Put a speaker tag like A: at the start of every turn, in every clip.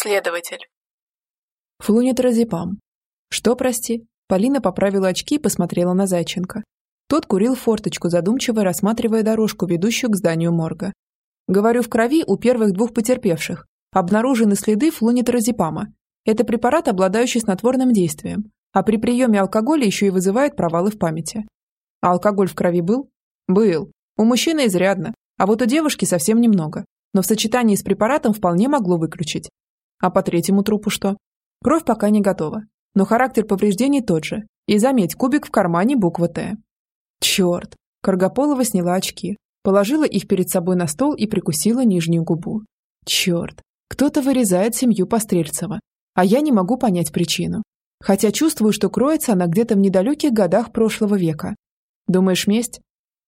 A: Следователь.
B: Флунитразепам. Что, прости? Полина поправила очки и посмотрела на Зайченко. Тот курил форточку, задумчиво рассматривая дорожку, ведущую к зданию морга. Говорю, в крови у первых двух потерпевших обнаружены следы флунитразепама. Это препарат, обладающий снотворным действием, а при приеме алкоголя еще и вызывает провалы в памяти. А алкоголь в крови был? Был. У мужчины изрядно, а вот у девушки совсем немного. Но в сочетании с препаратом вполне могло выключить. А по третьему трупу что? Кровь пока не готова, но характер повреждений тот же. И заметь, кубик в кармане буква «Т». Черт! Каргополова сняла очки, положила их перед собой на стол и прикусила нижнюю губу. Черт! Кто-то вырезает семью Пострельцева, а я не могу понять причину. Хотя чувствую, что кроется она где-то в недалеких годах прошлого века. Думаешь, месть?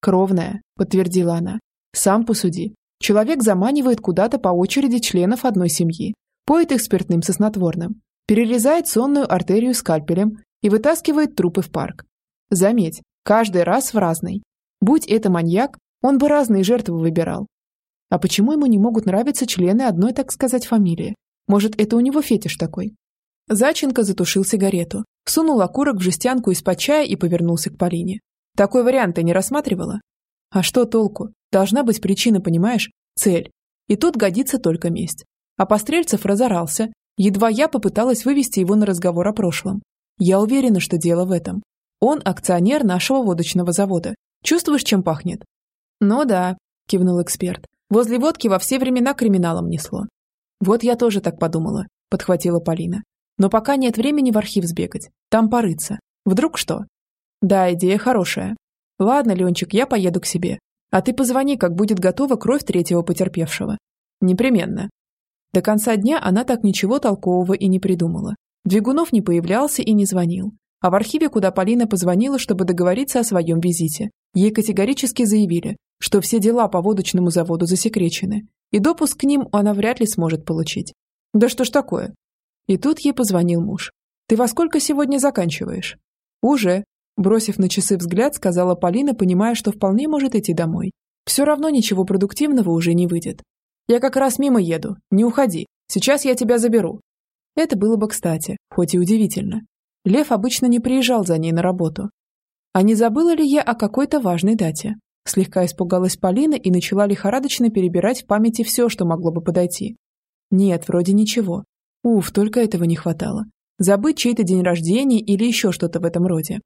B: Кровная, подтвердила она. Сам посуди. Человек заманивает куда-то по очереди членов одной семьи, поет их спиртным соснотворным, перерезает сонную артерию скальпелем и вытаскивает трупы в парк. Заметь, Каждый раз в разный. Будь это маньяк, он бы разные жертвы выбирал. А почему ему не могут нравиться члены одной, так сказать, фамилии? Может, это у него фетиш такой? Заченко затушил сигарету, сунул окурок в жестянку из-под чая и повернулся к Полине. Такой вариант ты не рассматривала? А что толку? Должна быть причина, понимаешь? Цель. И тут годится только месть. А Пострельцев разорался. Едва я попыталась вывести его на разговор о прошлом. Я уверена, что дело в этом. Он акционер нашего водочного завода. Чувствуешь, чем пахнет? Ну да, кивнул эксперт. Возле водки во все времена криминалом несло. Вот я тоже так подумала, подхватила Полина. Но пока нет времени в архив сбегать. Там порыться. Вдруг что? Да, идея хорошая. Ладно, Ленчик, я поеду к себе. А ты позвони, как будет готова кровь третьего потерпевшего. Непременно. До конца дня она так ничего толкового и не придумала. Двигунов не появлялся и не звонил. А в архиве, куда Полина позвонила, чтобы договориться о своем визите, ей категорически заявили, что все дела по водочному заводу засекречены, и допуск к ним она вряд ли сможет получить. Да что ж такое? И тут ей позвонил муж. «Ты во сколько сегодня заканчиваешь?» «Уже», бросив на часы взгляд, сказала Полина, понимая, что вполне может идти домой. «Все равно ничего продуктивного уже не выйдет. Я как раз мимо еду, не уходи, сейчас я тебя заберу». Это было бы кстати, хоть и удивительно. Лев обычно не приезжал за ней на работу. А не забыла ли я о какой-то важной дате? Слегка испугалась Полина и начала лихорадочно перебирать в памяти все, что могло бы подойти. Нет, вроде ничего. Уф, только этого не хватало. Забыть чей-то день рождения или еще что-то в этом роде.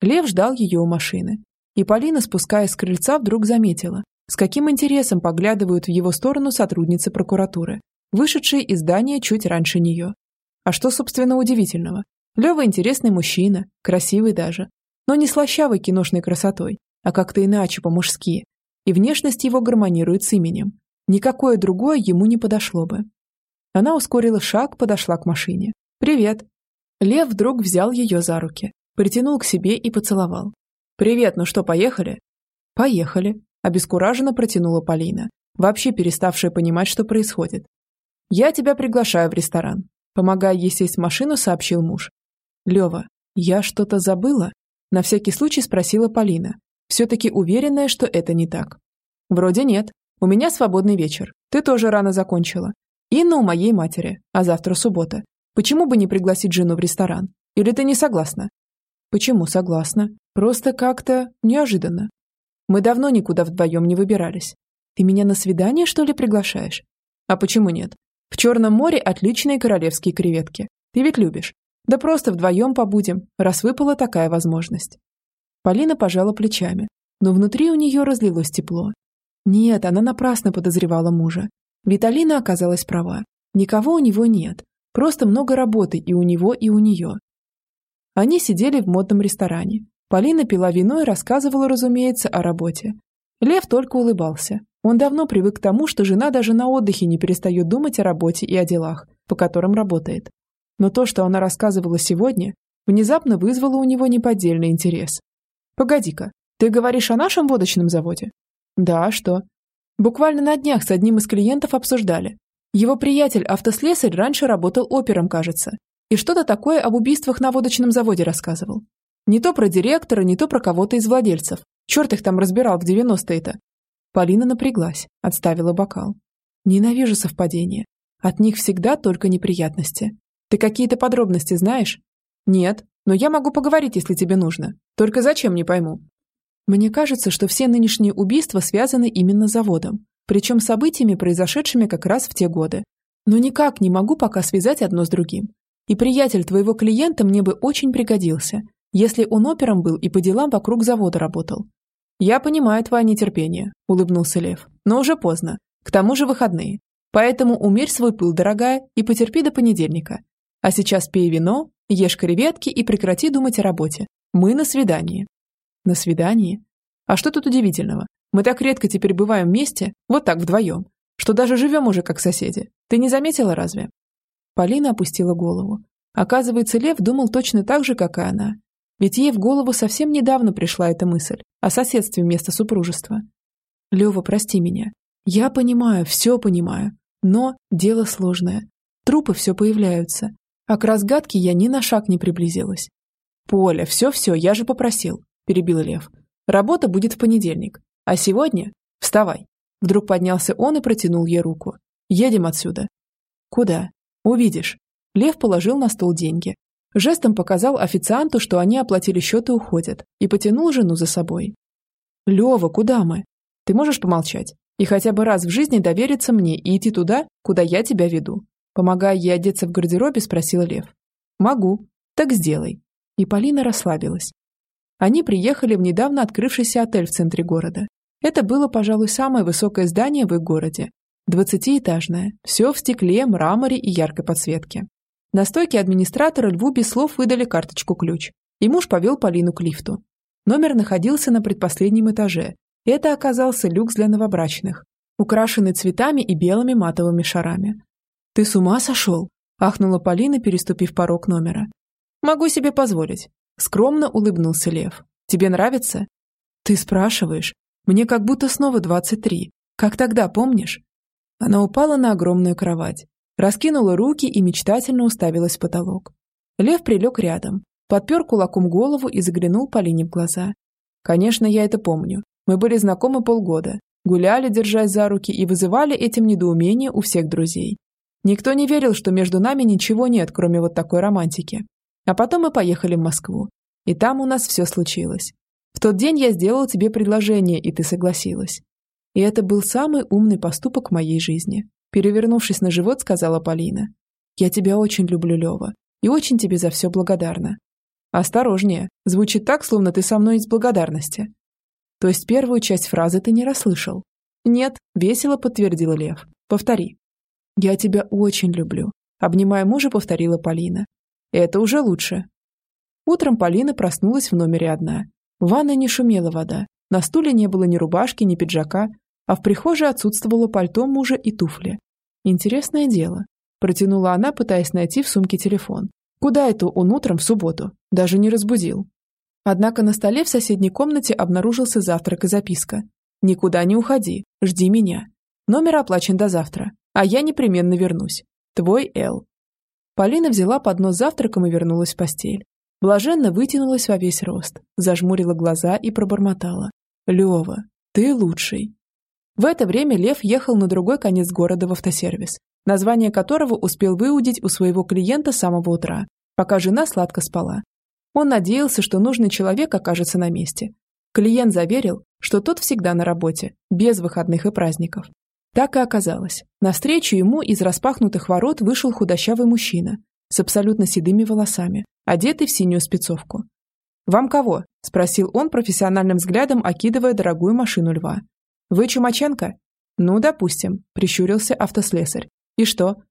B: Лев ждал ее у машины. И Полина, спускаясь с крыльца, вдруг заметила, с каким интересом поглядывают в его сторону сотрудницы прокуратуры, вышедшие из здания чуть раньше нее. А что, собственно, удивительного? Лева интересный мужчина, красивый даже, но не слащавой киношной красотой, а как-то иначе, по-мужски. И внешность его гармонирует с именем. Никакое другое ему не подошло бы. Она ускорила шаг, подошла к машине. «Привет!» Лев вдруг взял ее за руки, притянул к себе и поцеловал. «Привет, ну что, поехали?» «Поехали», – обескураженно протянула Полина, вообще переставшая понимать, что происходит. «Я тебя приглашаю в ресторан», – помогая ей сесть в машину, сообщил муж. «Лева, я что-то забыла?» На всякий случай спросила Полина, все-таки уверенная, что это не так. «Вроде нет. У меня свободный вечер. Ты тоже рано закончила. Инна у моей матери, а завтра суббота. Почему бы не пригласить жену в ресторан? Или ты не согласна?» «Почему согласна? Просто как-то неожиданно. Мы давно никуда вдвоем не выбирались. Ты меня на свидание, что ли, приглашаешь? А почему нет? В Черном море отличные королевские креветки. Ты ведь любишь. Да просто вдвоем побудем, раз выпала такая возможность. Полина пожала плечами, но внутри у нее разлилось тепло. Нет, она напрасно подозревала мужа. Виталина оказалась права. Никого у него нет. Просто много работы и у него, и у нее. Они сидели в модном ресторане. Полина пила вино и рассказывала, разумеется, о работе. Лев только улыбался. Он давно привык к тому, что жена даже на отдыхе не перестает думать о работе и о делах, по которым работает. Но то, что она рассказывала сегодня, внезапно вызвало у него неподдельный интерес. «Погоди-ка, ты говоришь о нашем водочном заводе?» «Да, а что?» Буквально на днях с одним из клиентов обсуждали. Его приятель, автослесарь, раньше работал опером, кажется. И что-то такое об убийствах на водочном заводе рассказывал. Не то про директора, не то про кого-то из владельцев. Черт их там разбирал в 90-е-то. Полина напряглась, отставила бокал. Ненавижу совпадение. От них всегда только неприятности. Ты какие-то подробности знаешь? Нет, но я могу поговорить, если тебе нужно. Только зачем, не пойму. Мне кажется, что все нынешние убийства связаны именно с заводом, причем событиями, произошедшими как раз в те годы. Но никак не могу пока связать одно с другим. И приятель твоего клиента мне бы очень пригодился, если он опером был и по делам вокруг завода работал. «Я понимаю твое нетерпение», – улыбнулся Лев. «Но уже поздно. К тому же выходные. Поэтому умерь свой пыл, дорогая, и потерпи до понедельника. А сейчас пей вино, ешь креветки и прекрати думать о работе. Мы на свидании». На свидании? А что тут удивительного? Мы так редко теперь бываем вместе, вот так вдвоем, что даже живем уже как соседи. Ты не заметила разве? Полина опустила голову. Оказывается, Лев думал точно так же, как и она. Ведь ей в голову совсем недавно пришла эта мысль о соседстве вместо супружества. Лева, прости меня. Я понимаю, все понимаю. Но дело сложное. Трупы все появляются. А к разгадке я ни на шаг не приблизилась. «Поля, все-все, я же попросил перебил Лев. Работа будет в понедельник. А сегодня? Вставай. Вдруг поднялся он и протянул ей руку. Едем отсюда. Куда? Увидишь. Лев положил на стол деньги. Жестом показал официанту, что они оплатили счет и уходят, и потянул жену за собой. «Лева, куда мы? Ты можешь помолчать? И хотя бы раз в жизни довериться мне и идти туда, куда я тебя веду?» Помогая ей одеться в гардеробе, спросил Лев. «Могу. Так сделай». И Полина расслабилась. Они приехали в недавно открывшийся отель в центре города. Это было, пожалуй, самое высокое здание в их городе. Двадцатиэтажное, все в стекле, мраморе и яркой подсветке. На стойке администратора Льву без слов выдали карточку-ключ, и муж повел Полину к лифту. Номер находился на предпоследнем этаже. Это оказался люкс для новобрачных, украшенный цветами и белыми матовыми шарами. «Ты с ума сошел?» – ахнула Полина, переступив порог номера. «Могу себе позволить. Скромно улыбнулся Лев. «Тебе нравится?» «Ты спрашиваешь? Мне как будто снова двадцать три. Как тогда, помнишь?» Она упала на огромную кровать, раскинула руки и мечтательно уставилась в потолок. Лев прилег рядом, подпер кулаком голову и заглянул Полине в глаза. «Конечно, я это помню. Мы были знакомы полгода, гуляли, держась за руки, и вызывали этим недоумение у всех друзей. Никто не верил, что между нами ничего нет, кроме вот такой романтики. А потом мы поехали в Москву. И там у нас все случилось. В тот день я сделал тебе предложение, и ты согласилась. И это был самый умный поступок в моей жизни. Перевернувшись на живот, сказала Полина. Я тебя очень люблю, Лева, и очень тебе за все благодарна. Осторожнее, звучит так, словно ты со мной из благодарности. То есть первую часть фразы ты не расслышал? Нет, весело подтвердил Лев. Повтори. Я тебя очень люблю. Обнимая мужа, повторила Полина. Это уже лучше. Утром Полина проснулась в номере одна. В ванной не шумела вода. На стуле не было ни рубашки, ни пиджака, а в прихожей отсутствовало пальто мужа и туфли. Интересное дело. Протянула она, пытаясь найти в сумке телефон. Куда это он утром в субботу? Даже не разбудил. Однако на столе в соседней комнате обнаружился завтрак и записка. «Никуда не уходи, жди меня. Номер оплачен до завтра, а я непременно вернусь. Твой Эл». Полина взяла поднос завтраком и вернулась в постель. Блаженно вытянулась во весь рост, зажмурила глаза и пробормотала. «Лёва, ты лучший». В это время Лев ехал на другой конец города в автосервис, название которого успел выудить у своего клиента с самого утра, пока жена сладко спала. Он надеялся, что нужный человек окажется на месте. Клиент заверил, что тот всегда на работе, без выходных и праздников. Так и оказалось. Навстречу ему из распахнутых ворот вышел худощавый мужчина с абсолютно седыми волосами, одетый в синюю спецовку. «Вам кого?» – спросил он профессиональным взглядом, окидывая дорогую машину льва. «Вы Чумаченко?» «Ну, допустим», – прищурился автослесарь. «И что?»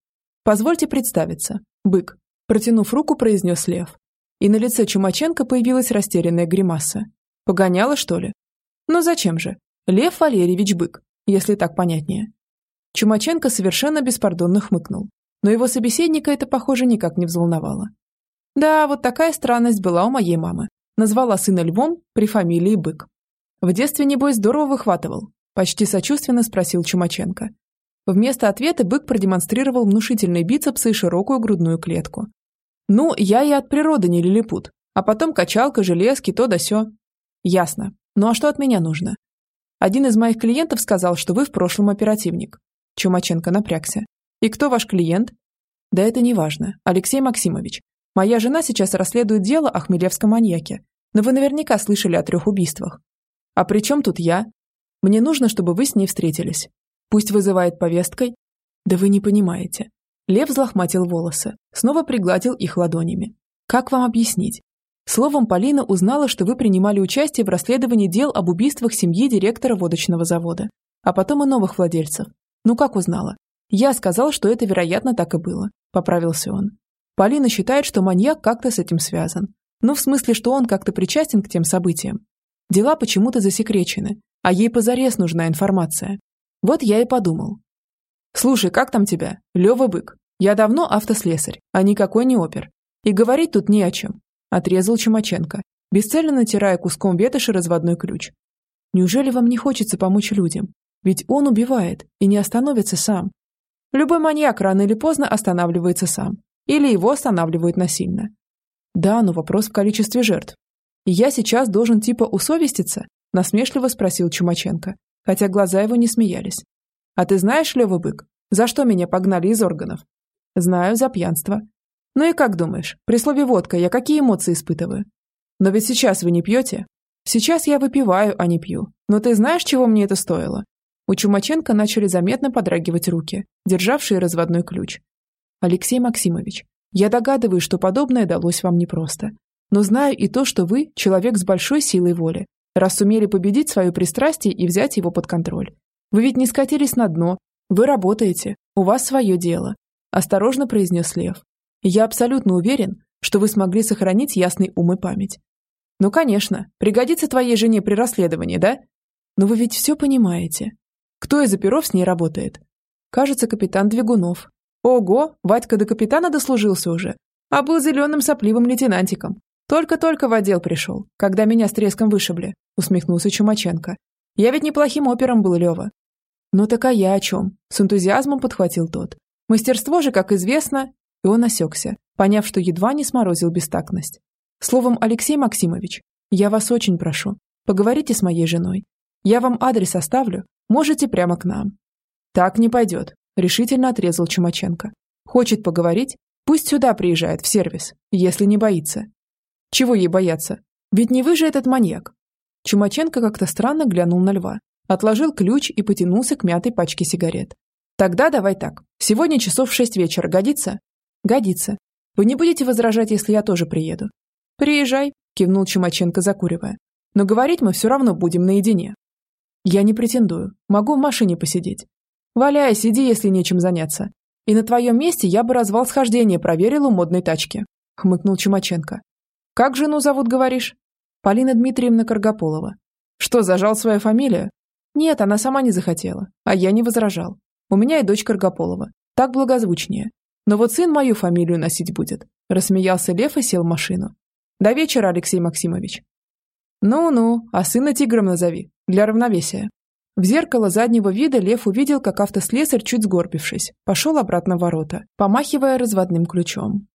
B: «Позвольте представиться. Бык», – протянув руку, произнес лев. И на лице Чумаченко появилась растерянная гримаса. «Погоняла, что ли?» «Ну зачем же? Лев Валерьевич Бык, если так понятнее». Чумаченко совершенно беспардонно хмыкнул, но его собеседника это, похоже, никак не взволновало. Да, вот такая странность была у моей мамы. Назвала сына львом при фамилии Бык. В детстве, небось, здорово выхватывал. Почти сочувственно спросил Чумаченко. Вместо ответа бык продемонстрировал внушительные бицепсы и широкую грудную клетку. «Ну, я и от природы не лилипут. А потом качалка, железки, то да сё». «Ясно. Ну а что от меня нужно?» «Один из моих клиентов сказал, что вы в прошлом оперативник». Чумаченко напрягся. И кто ваш клиент? Да это не важно. Алексей Максимович. Моя жена сейчас расследует дело о хмелевском маньяке. Но вы наверняка слышали о трех убийствах. А при чем тут я? Мне нужно, чтобы вы с ней встретились. Пусть вызывает повесткой. Да вы не понимаете. Лев взлохматил волосы, снова пригладил их ладонями. Как вам объяснить? Словом, Полина узнала, что вы принимали участие в расследовании дел об убийствах семьи директора водочного завода, а потом и новых владельцев. Ну как узнала? Я сказал, что это, вероятно, так и было, поправился он. Полина считает, что маньяк как-то с этим связан. Ну, в смысле, что он как-то причастен к тем событиям. Дела почему-то засекречены, а ей позарез нужна информация. Вот я и подумал. Слушай, как там тебя? Лёва Бык. Я давно автослесарь, а никакой не опер. И говорить тут не о чем. Отрезал Чумаченко, бесцельно натирая куском ветоши разводной ключ. Неужели вам не хочется помочь людям? Ведь он убивает и не остановится сам. Любой маньяк рано или поздно останавливается сам. Или его останавливают насильно. Да, но вопрос в количестве жертв. И я сейчас должен типа усовеститься? Насмешливо спросил Чумаченко, хотя глаза его не смеялись. А ты знаешь, Лёва Бык, за что меня погнали из органов? Знаю, за пьянство. Ну и как думаешь, при слове «водка» я какие эмоции испытываю? Но ведь сейчас вы не пьете. Сейчас я выпиваю, а не пью. Но ты знаешь, чего мне это стоило? У Чумаченко начали заметно подрагивать руки, державшие разводной ключ. Алексей Максимович, я догадываюсь, что подобное далось вам непросто. Но знаю и то, что вы – человек с большой силой воли, раз сумели победить свое пристрастие и взять его под контроль. Вы ведь не скатились на дно. Вы работаете. У вас свое дело. Осторожно произнес Лев, я абсолютно уверен, что вы смогли сохранить ясный ум и память. Ну, конечно, пригодится твоей жене при расследовании, да? Но вы ведь все понимаете. Кто из оперов с ней работает? Кажется, капитан Двигунов. Ого, Вадька до капитана дослужился уже, а был зеленым сопливым лейтенантиком. Только-только в отдел пришел, когда меня с треском вышибли, усмехнулся Чумаченко. Я ведь неплохим опером был, Лева. Ну так а я о чем? С энтузиазмом подхватил тот. Мастерство же, как известно, и он осекся, поняв, что едва не сморозил бестактность. Словом, Алексей Максимович, я вас очень прошу, поговорите с моей женой. Я вам адрес оставлю, можете прямо к нам. Так не пойдет, решительно отрезал Чумаченко. Хочет поговорить? Пусть сюда приезжает, в сервис, если не боится. Чего ей бояться? Ведь не вы же этот маньяк. Чумаченко как-то странно глянул на льва, отложил ключ и потянулся к мятой пачке сигарет. Тогда давай так. Сегодня часов в шесть вечера годится? «Годится. Вы не будете возражать, если я тоже приеду?» «Приезжай», – кивнул Чумаченко, закуривая. «Но говорить мы все равно будем наедине». «Я не претендую. Могу в машине посидеть». «Валяй, сиди, если нечем заняться. И на твоем месте я бы развал схождение проверил у модной тачки», – хмыкнул Чумаченко. «Как жену зовут, говоришь?» «Полина Дмитриевна Каргополова». «Что, зажал свою фамилию?» «Нет, она сама не захотела, а я не возражал. У меня и дочь Каргополова. Так благозвучнее. Но вот сын мою фамилию носить будет. Рассмеялся Лев и сел в машину. До вечера, Алексей Максимович. Ну-ну, а сына тигром назови, для равновесия. В зеркало заднего вида Лев увидел, как автослесарь, чуть сгорбившись, пошел обратно в ворота, помахивая разводным ключом.